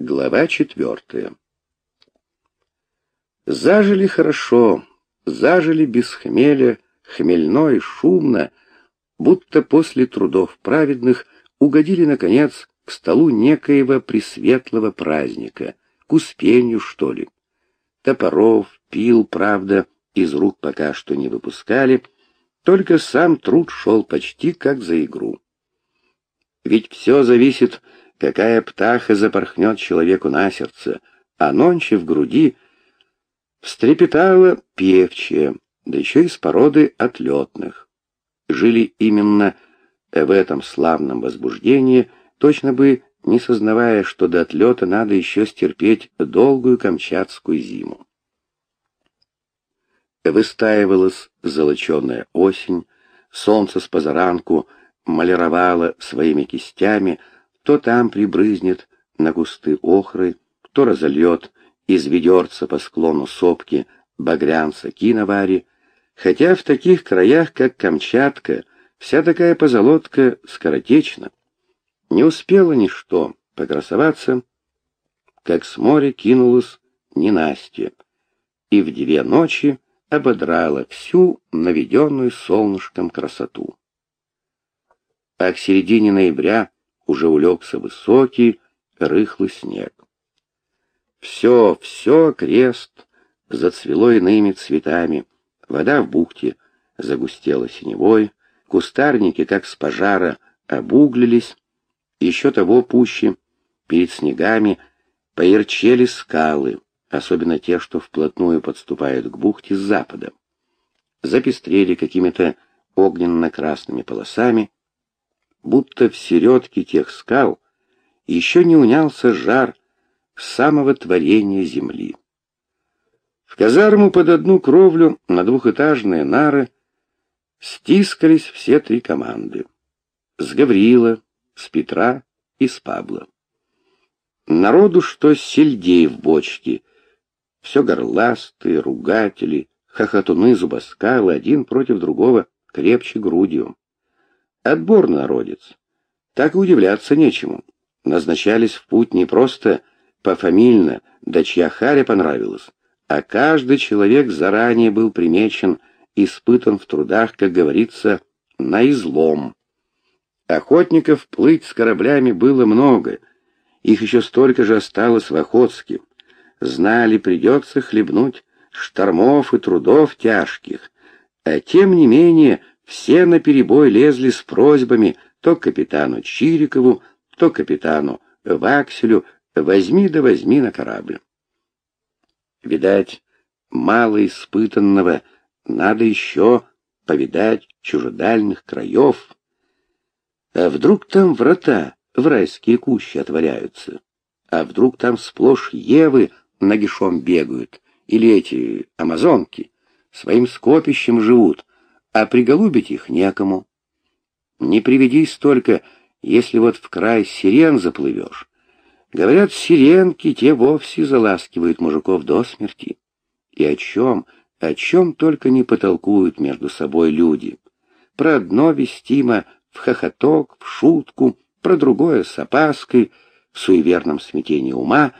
Глава четвертая. Зажили хорошо, зажили без хмеля, хмельно и шумно, будто после трудов праведных угодили, наконец, к столу некоего пресветлого праздника, к успению, что ли. Топоров, пил, правда, из рук пока что не выпускали, только сам труд шел почти как за игру. Ведь все зависит какая птаха запорхнет человеку на сердце, а нонче в груди встрепетала певчая, да еще из породы отлетных. Жили именно в этом славном возбуждении, точно бы не сознавая, что до отлета надо еще стерпеть долгую камчатскую зиму. Выстаивалась золоченая осень, солнце с позаранку малировало своими кистями, то там прибрызнет на кусты охры, то разольет из ведерца по склону сопки багрянца киновари, хотя в таких краях, как Камчатка, вся такая позолотка скоротечна. Не успела ничто покрасоваться, как с моря кинулась ненастье, и в две ночи ободрала всю наведенную солнышком красоту. А к середине ноября уже улегся высокий, рыхлый снег. Все, все крест зацвело иными цветами, вода в бухте загустела синевой, кустарники, как с пожара, обуглились, еще того пуще, перед снегами поярчели скалы, особенно те, что вплотную подступают к бухте с запада. Запестрели какими-то огненно-красными полосами, будто в середке тех скал еще не унялся жар самого творения земли. В казарму под одну кровлю на двухэтажные нары стискались все три команды. С Гаврила, с Петра и с Пабла. Народу, что сельдей в бочке, все горластые, ругатели, хохотуны, зубоскалы, один против другого, крепче грудью. Отбор народец. Так и удивляться нечему. Назначались в путь не просто пофамильно, да чья харя понравилась, а каждый человек заранее был примечен, испытан в трудах, как говорится, на излом. Охотников плыть с кораблями было много, их еще столько же осталось в Охотске. Знали, придется хлебнуть штормов и трудов тяжких, а тем не менее все наперебой лезли с просьбами то капитану Чирикову, то капитану Вакселю «возьми да возьми на корабль». Видать, мало испытанного, надо еще повидать чужедальных краев. А вдруг там врата в райские кущи отворяются? А вдруг там сплошь Евы нагишом бегают? Или эти амазонки своим скопищем живут, а приголубить их некому. Не приведи столько, если вот в край сирен заплывешь. Говорят, сиренки те вовсе заласкивают мужиков до смерти. И о чем, о чем только не потолкуют между собой люди. Про одно вестимо в хохоток, в шутку, про другое с опаской, в суеверном смятении ума,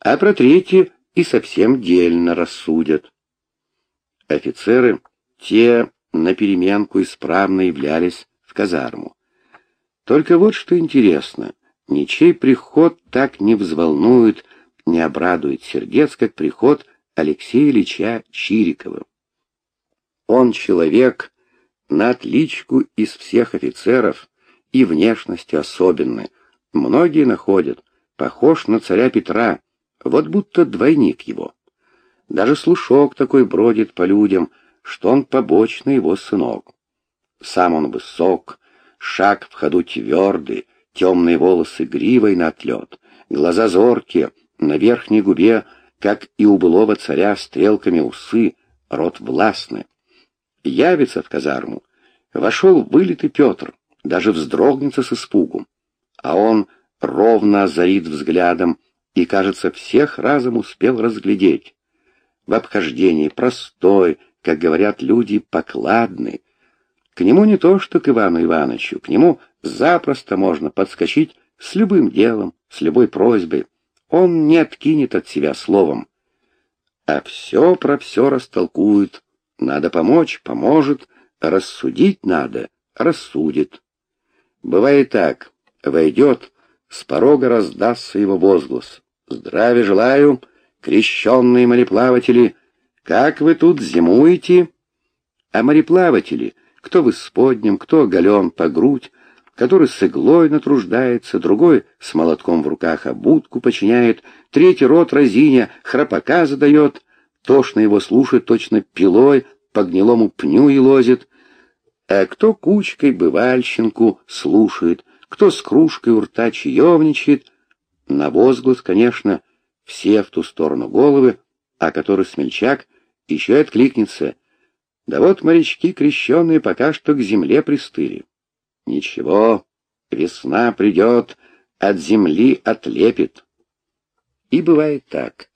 а про третье и совсем дельно рассудят. Офицеры, те на переменку исправно являлись в казарму. Только вот что интересно, ничей приход так не взволнует, не обрадует сердец, как приход Алексея Ильича Чирикова. Он человек на отличку из всех офицеров и внешностью особенный. Многие находят, похож на царя Петра, вот будто двойник его. Даже слушок такой бродит по людям, что он побочный его сынок. Сам он высок, шаг в ходу твердый, темные волосы гривой на отлет, глаза зоркие, на верхней губе, как и у былого царя, стрелками усы, рот властный. Явится в казарму, вошел вылитый Петр, даже вздрогнется с испугом, а он ровно озарит взглядом и, кажется, всех разом успел разглядеть. В обхождении простой, как говорят люди, покладный. К нему не то, что к Ивану Ивановичу, к нему запросто можно подскочить с любым делом, с любой просьбой. Он не откинет от себя словом. А все про все растолкует. Надо помочь — поможет, рассудить надо — рассудит. Бывает так, войдет, с порога раздастся его возглас. «Здравия желаю, крещенные мореплаватели! Как вы тут зимуете?» А мореплаватели, кто в исподнем, кто оголен по грудь, который с иглой натруждается, другой с молотком в руках обудку починяет, третий рот разиня храпака задает, тошно его слушает точно пилой, по гнилому пню и лозит, а кто кучкой бывальщинку слушает, кто с кружкой у рта чаевничает. На возглас, конечно, все в ту сторону головы, а который смельчак еще и откликнется. Да вот морячки крещенные пока что к земле пристыли. Ничего, весна придет, от земли отлепит. И бывает так.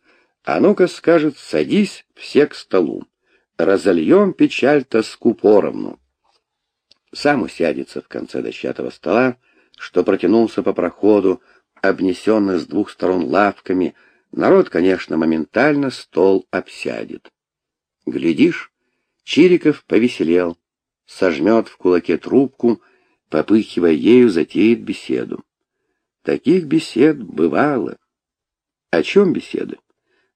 А ну-ка скажет, садись все к столу. Разольем печаль тоску поровну. Сам усядется в конце дощатого стола, что протянулся по проходу, обнесенный с двух сторон лавками. Народ, конечно, моментально стол обсядет. Глядишь, Чириков повеселел, сожмет в кулаке трубку, попыхивая ею, затеет беседу. Таких бесед бывало. О чем беседы?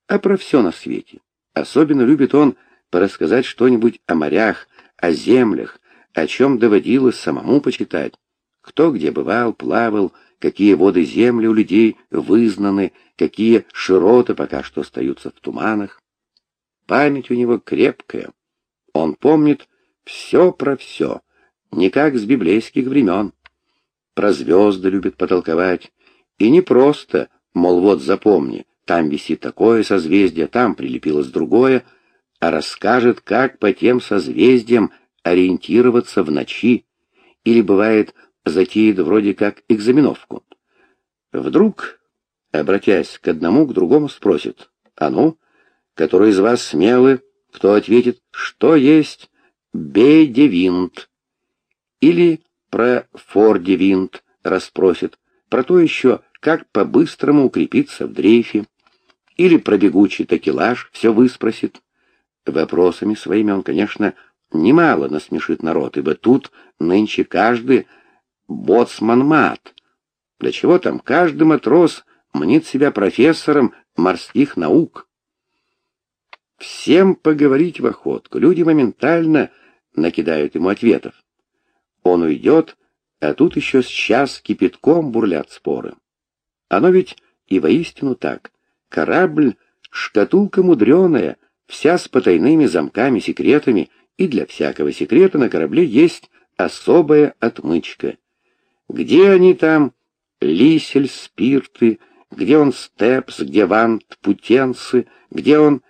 А про все на свете. Особенно любит он порассказать что-нибудь о морях, о землях, о чем доводилось самому почитать. Кто где бывал, плавал, какие воды земли у людей вызнаны, какие широты пока что остаются в туманах. Память у него крепкая. Он помнит все про все, не как с библейских времен. Про звезды любит потолковать. И не просто, мол, вот запомни, там висит такое созвездие, там прилепилось другое, а расскажет, как по тем созвездиям ориентироваться в ночи. Или бывает, затеет вроде как экзаменовку. Вдруг, обратясь к одному, к другому спросит, «А ну, который из вас смелый, кто ответит, что есть бедевинт?» Или про фордевинт расспросит, про то еще, как по-быстрому укрепиться в дрейфе. Или про бегучий такелаж все выспросит. Вопросами своими он, конечно, немало насмешит народ, ибо тут нынче каждый боцман-мат. Для чего там каждый матрос мнит себя профессором морских наук? Всем поговорить в охотку, люди моментально накидают ему ответов. Он уйдет, а тут еще с час кипятком бурлят споры. Оно ведь и воистину так. Корабль — шкатулка мудреная, вся с потайными замками, секретами, и для всякого секрета на корабле есть особая отмычка. Где они там, лисель, спирты, где он степс, где вант, путенцы, где он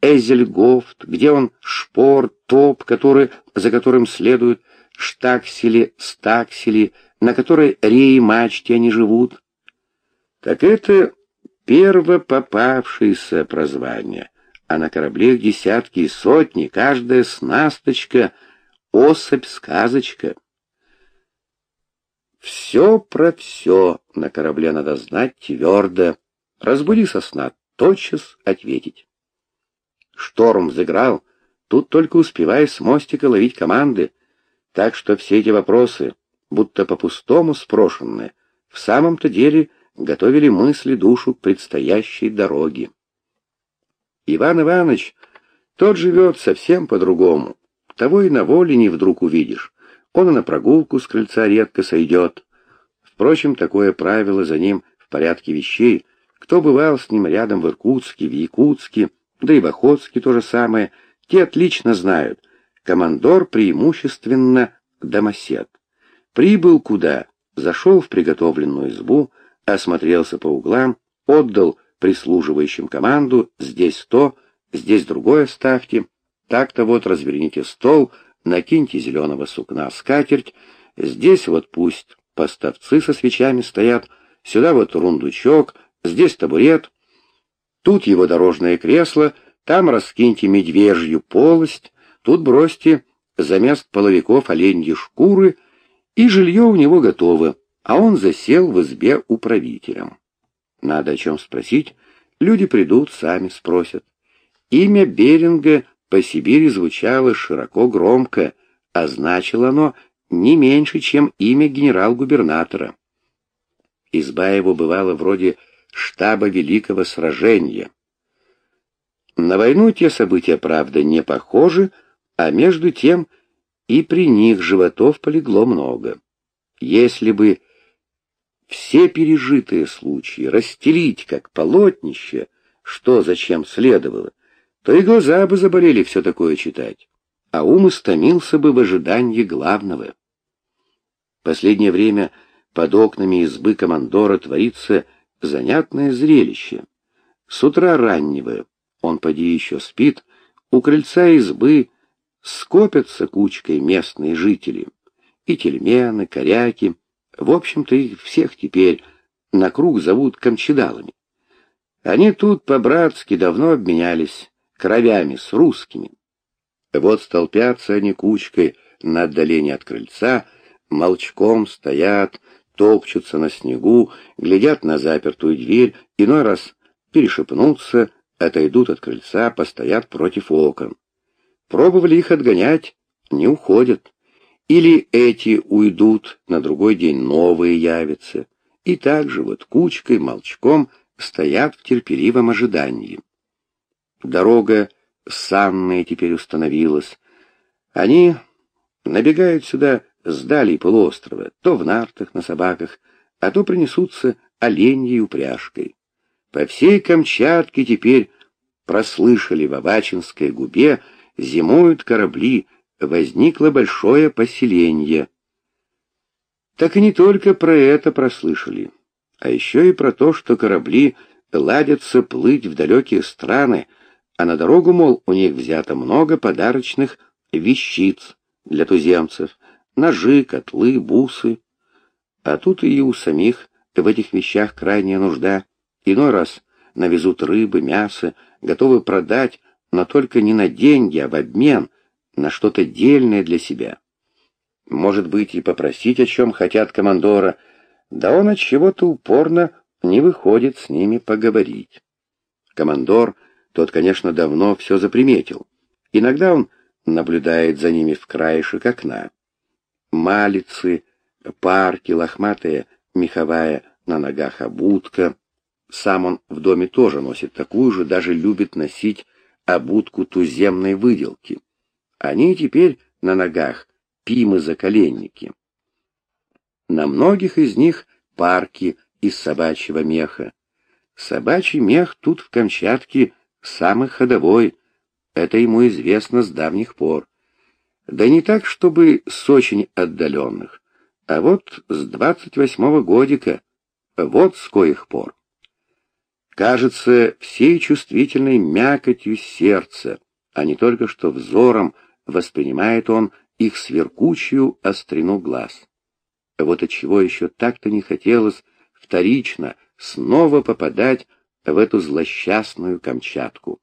эзельгофт, где он шпор, топ, который, за которым следуют штаксели, стаксели, на которой реи мачте они живут. Так это первопопавшееся прозвание, а на корабле десятки и сотни, каждая снасточка — особь-сказочка. Все про все на корабле надо знать твердо. Разбуди со сна, тотчас ответить. Шторм взыграл, тут только успевай с мостика ловить команды, так что все эти вопросы, будто по-пустому спрошенные, в самом-то деле готовили мысли душу к предстоящей дороге. Иван Иванович, тот живет совсем по-другому. Того и на воле не вдруг увидишь. Он и на прогулку с крыльца редко сойдет. Впрочем, такое правило за ним в порядке вещей. Кто бывал с ним рядом в Иркутске, в Якутске, да и в Охотске то же самое, те отлично знают. Командор преимущественно домосед. Прибыл куда? Зашел в приготовленную избу, осмотрелся по углам, отдал прислуживающим команду «здесь то, здесь другое ставьте», так-то вот разверните стол, накиньте зеленого сукна скатерть, здесь вот пусть поставцы со свечами стоят, сюда вот рундучок, здесь табурет, тут его дорожное кресло, там раскиньте медвежью полость, тут бросьте замест половиков оленьи шкуры, и жилье у него готово, а он засел в избе управителем. Надо о чем спросить, люди придут, сами спросят. Имя Беринга по Сибири звучало широко громко, а значило оно не меньше, чем имя генерал-губернатора. Изба его бывала вроде штаба великого сражения. На войну те события, правда, не похожи, а между тем и при них животов полегло много. Если бы все пережитые случаи расстелить как полотнище, что зачем следовало, то и глаза бы заболели все такое читать, а ум истомился бы в ожидании главного. Последнее время под окнами избы командора творится занятное зрелище. С утра раннего, он поди еще спит, у крыльца избы скопятся кучкой местные жители. И тельмены, коряки, в общем-то их всех теперь на круг зовут камчедалами. Они тут по-братски давно обменялись кровями с русскими. Вот столпятся они кучкой на отдалении от крыльца, молчком стоят, топчутся на снегу, глядят на запертую дверь, иной раз перешепнутся, отойдут от крыльца, постоят против окон. Пробовали их отгонять, не уходят. Или эти уйдут, на другой день новые явятся. И так же вот кучкой, молчком стоят в терпеливом ожидании. Дорога санная теперь установилась. Они набегают сюда с далей полуострова, то в нартах, на собаках, а то принесутся оленьей упряжкой. По всей Камчатке теперь прослышали в Авачинской губе зимуют корабли, возникло большое поселение. Так и не только про это прослышали, а еще и про то, что корабли ладятся плыть в далекие страны, а на дорогу, мол, у них взято много подарочных вещиц для туземцев, ножи, котлы, бусы. А тут и у самих в этих вещах крайняя нужда. Иной раз навезут рыбы, мясо, готовы продать, но только не на деньги, а в обмен на что-то дельное для себя. Может быть, и попросить о чем хотят командора, да он от чего-то упорно не выходит с ними поговорить. Командор, тот, конечно, давно все заприметил. Иногда он наблюдает за ними в краешек окна. Малицы, парки, лохматая меховая на ногах обутка. Сам он в доме тоже носит такую же, даже любит носить обутку туземной выделки. Они теперь на ногах пимы-заколенники. На многих из них парки из собачьего меха. Собачий мех тут в Камчатке самый ходовой, это ему известно с давних пор. Да не так, чтобы с очень отдаленных, а вот с двадцать восьмого годика, вот с коих пор кажется всей чувствительной мякотью сердца, а не только что взором воспринимает он их сверкучую острину глаз. Вот отчего еще так-то не хотелось вторично снова попадать в эту злосчастную Камчатку.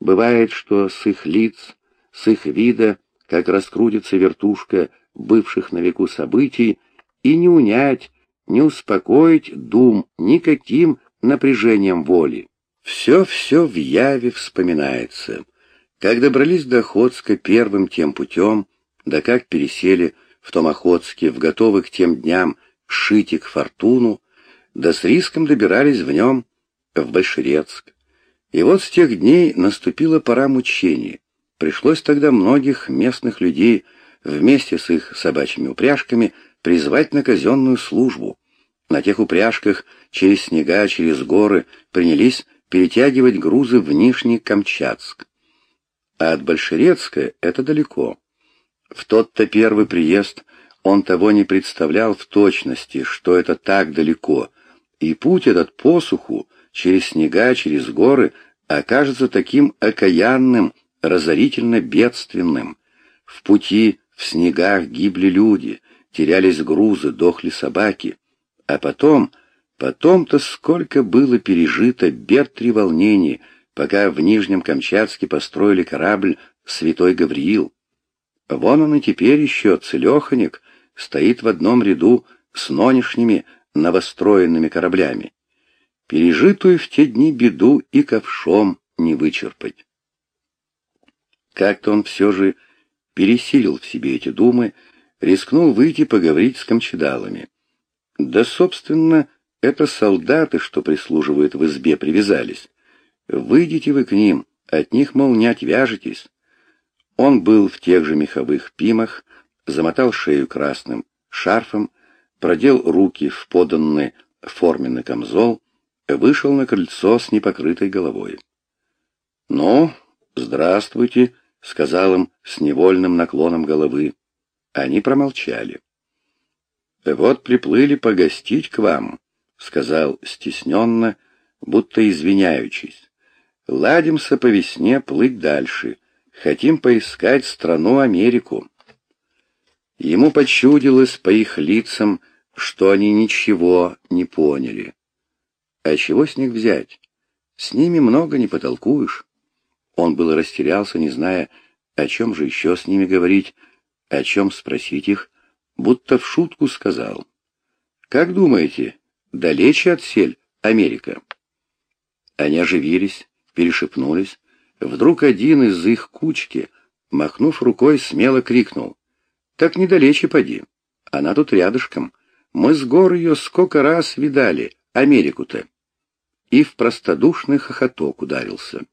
Бывает, что с их лиц, с их вида, как раскрутится вертушка бывших на веку событий, и не унять, не успокоить дум никаким напряжением воли. Все-все в яве вспоминается. Как добрались до Охотска первым тем путем, да как пересели в том Охотске в готовый к тем дням шитик фортуну, да с риском добирались в нем в Большерецк. И вот с тех дней наступила пора мучений. Пришлось тогда многих местных людей вместе с их собачьими упряжками призвать на казенную службу. На тех упряжках через снега, через горы принялись перетягивать грузы в Нижний Камчатск. А от Большерецка это далеко. В тот-то первый приезд он того не представлял в точности, что это так далеко, и путь этот посуху, через снега, через горы, окажется таким окаянным, разорительно бедственным. В пути, в снегах гибли люди, терялись грузы, дохли собаки. А потом, потом-то сколько было пережито бед треволнений, пока в Нижнем Камчатске построили корабль «Святой Гавриил». Вон он и теперь еще, целеханик, стоит в одном ряду с нонешними новостроенными кораблями. Пережитую в те дни беду и ковшом не вычерпать. Как-то он все же пересилил в себе эти думы, рискнул выйти поговорить с камчедалами. Да, собственно, это солдаты, что прислуживают в избе, привязались. Выйдите вы к ним, от них, мол, не отвяжетесь. Он был в тех же меховых пимах, замотал шею красным шарфом, продел руки в поданный форменный камзол, вышел на крыльцо с непокрытой головой. «Ну, здравствуйте», — сказал им с невольным наклоном головы. Они промолчали. «Вот приплыли погостить к вам», — сказал стесненно, будто извиняючись. «Ладимся по весне плыть дальше. Хотим поискать страну Америку». Ему почудилось по их лицам, что они ничего не поняли. А чего с них взять? С ними много не потолкуешь. Он было растерялся, не зная, о чем же еще с ними говорить, о чем спросить их, будто в шутку сказал. «Как думаете, далече от сель Америка?» Они оживились, перешепнулись. Вдруг один из их кучки, махнув рукой, смело крикнул. «Так недалече поди. Она тут рядышком. Мы с гор ее сколько раз видали, Америку-то». И в простодушный хохоток ударился.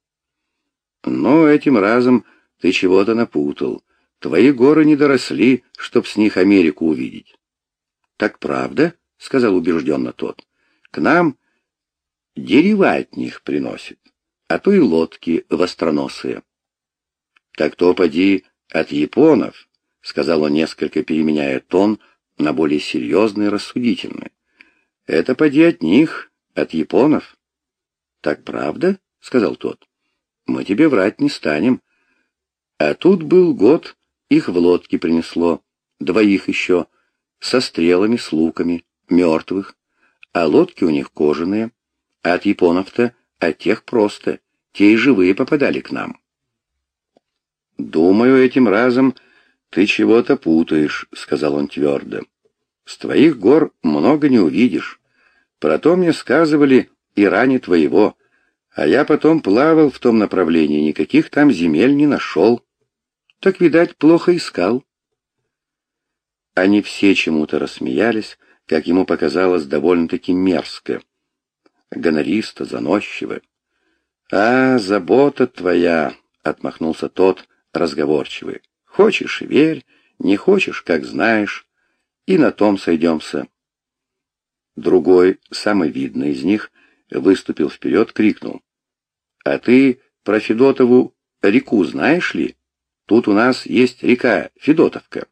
Но этим разом ты чего-то напутал. Твои горы не доросли, чтоб с них Америку увидеть. — Так правда? — сказал убежденно тот. — К нам дерева от них приносят, а то и лодки востроносые. — Так то поди от японов, — сказал он, несколько переменяя тон на более серьезный и рассудительный. — Это поди от них, от японов. — Так правда? — сказал тот. — Мы тебе врать не станем. А тут был год, их в лодке принесло, двоих еще, со стрелами, с луками, мертвых, а лодки у них кожаные, а от японов-то, от тех просто, те и живые попадали к нам. «Думаю, этим разом ты чего-то путаешь», — сказал он твердо. «С твоих гор много не увидишь. Про то мне сказывали и ранее твоего, а я потом плавал в том направлении, никаких там земель не нашел. Так, видать, плохо искал. Они все чему-то рассмеялись, как ему показалось, довольно-таки мерзко. Гонористо, заносчиво. «А, забота твоя!» — отмахнулся тот, разговорчивый. «Хочешь — верь, не хочешь — как знаешь, и на том сойдемся». Другой, самый видный из них, выступил вперед, крикнул. «А ты про Федотову реку знаешь ли?» Тут у нас есть река Федотовка.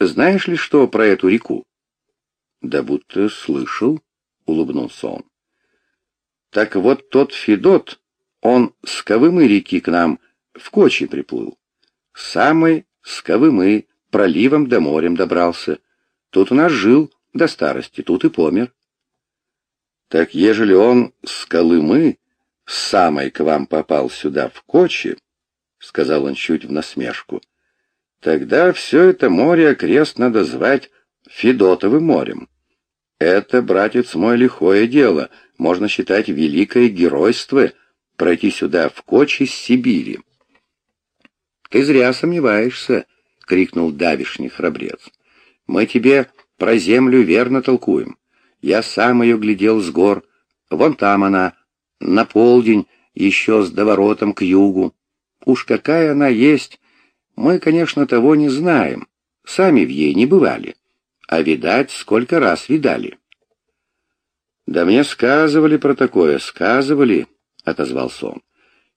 Знаешь ли что про эту реку? Да будто слышал, улыбнулся он. Так вот тот Федот, он с Ковымы реки к нам в Кочи приплыл. Самый с Ковымы проливом до морем добрался. Тут у нас жил до старости, тут и помер. Так ежели он с Колымы самой к вам попал сюда в Кочи, — сказал он чуть в насмешку. «Тогда все это море окрест надо звать Федотовым морем. Это, братец мой, лихое дело, можно считать великое геройство пройти сюда в Кочи с Сибири». «Ты зря сомневаешься», — крикнул давишний храбрец. «Мы тебе про землю верно толкуем. Я сам ее глядел с гор. Вон там она, на полдень, еще с доворотом к югу. Уж какая она есть, мы, конечно, того не знаем, сами в ей не бывали, а видать, сколько раз видали. «Да мне сказывали про такое, сказывали», — отозвался он.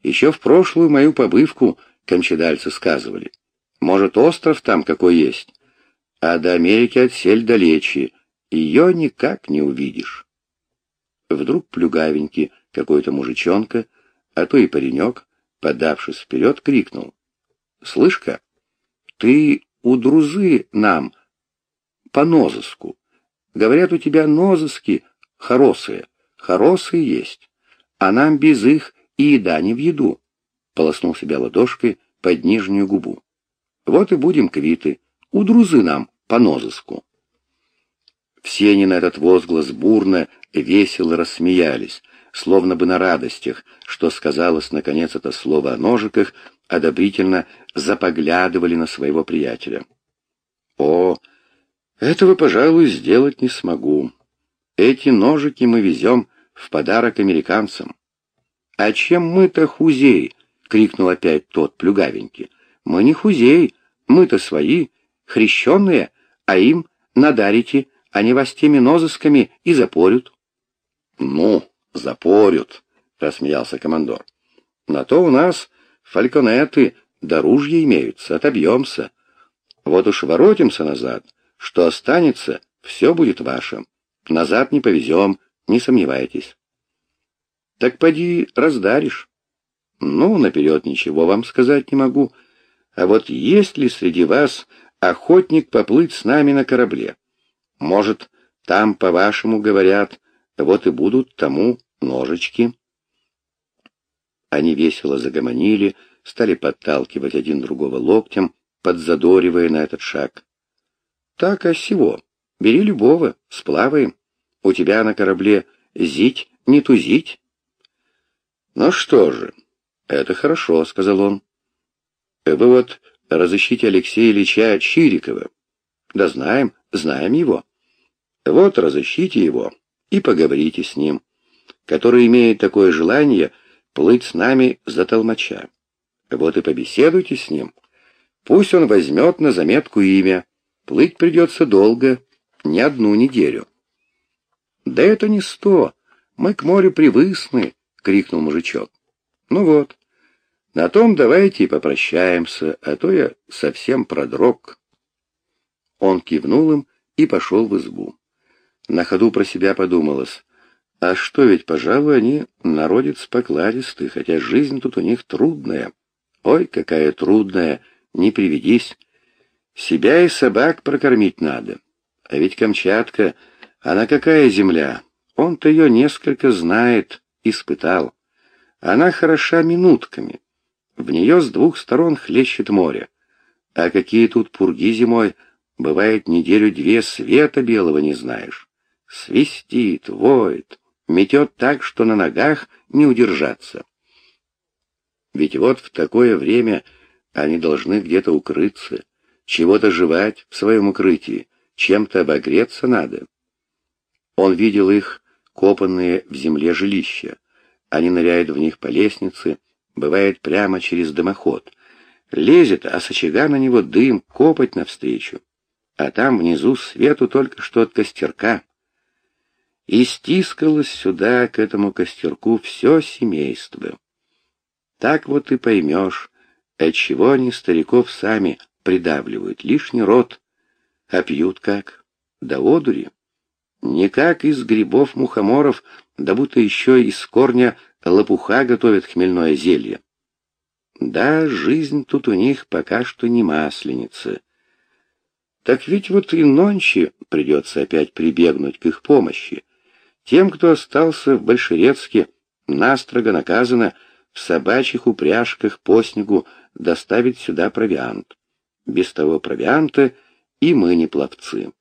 «Еще в прошлую мою побывку кончедальцы сказывали. Может, остров там какой есть, а до Америки отсель далече, ее никак не увидишь». Вдруг плюгавенький какой-то мужичонка, а то и паренек, подавшись вперед, крикнул. «Слышь-ка, ты у друзы нам по нозыску. Говорят, у тебя нозыски хорошие, хорошие есть, а нам без их и еда не в еду», — полоснул себя ладошкой под нижнюю губу. «Вот и будем квиты, у друзы нам по нозыску». Все они на этот возглас бурно, весело рассмеялись, словно бы на радостях, что сказалось наконец это слово о ножиках, одобрительно запоглядывали на своего приятеля. «О, этого, пожалуй, сделать не смогу. Эти ножики мы везем в подарок американцам». «А чем мы-то хузей?» — крикнул опять тот плюгавенький. «Мы не хузей, мы-то свои, хрещенные, а им надарите, они вас теми нозысками и запорют». «Ну, запорют», — рассмеялся командор. «На то у нас фальконеты да ружья имеются, отобьемся. Вот уж воротимся назад, что останется, все будет ваше. Назад не повезем, не сомневайтесь». «Так поди раздаришь». «Ну, наперед ничего вам сказать не могу. А вот есть ли среди вас охотник поплыть с нами на корабле? Может, там, по-вашему, говорят, вот и будут тому ножички?» Они весело загомонили, стали подталкивать один другого локтем, подзадоривая на этот шаг. «Так, а сего? Бери любого, сплаваем. У тебя на корабле зить, не тузить». «Ну что же, это хорошо», — сказал он. «Вы вот разыщите Алексея Ильича Чирикова. Да знаем, знаем его. Вот разыщите его и поговорите с ним, который имеет такое желание плыть с нами за толмача. Вот и побеседуйте с ним. Пусть он возьмет на заметку имя. Плыть придется долго, не одну неделю. «Да это не сто. Мы к морю привысны», — крикнул мужичок. «Ну вот, на том давайте и попрощаемся, а то я совсем продрог». Он кивнул им и пошел в избу. На ходу про себя подумалось, а что ведь, пожалуй, они народец покладистый, хотя жизнь тут у них трудная. Ой, какая трудная, не приведись. Себя и собак прокормить надо. А ведь Камчатка, она какая земля? Он-то ее несколько знает, испытал. Она хороша минутками. В нее с двух сторон хлещет море. А какие тут пурги зимой, бывает неделю-две света белого не знаешь. Свистит, воет, метет так, что на ногах не удержаться. Ведь вот в такое время они должны где-то укрыться, чего-то жевать в своем укрытии, чем-то обогреться надо. Он видел их, копанные в земле жилища. Они ныряют в них по лестнице, бывает прямо через дымоход. Лезет, а с очага на него дым, копоть навстречу. А там внизу свету только что от костерка. И стискалось сюда, к этому костерку, все семейство. Так вот и поймешь, отчего они стариков сами придавливают, лишний рот, а пьют как? Да одури. Не как из грибов мухоморов, да будто еще из корня лопуха готовят хмельное зелье. Да, жизнь тут у них пока что не масленица. Так ведь вот и нонче придется опять прибегнуть к их помощи. Тем, кто остался в Большерецке, настрого наказано — в собачьих упряжках по снегу доставить сюда провиант. Без того провианта и мы не пловцы.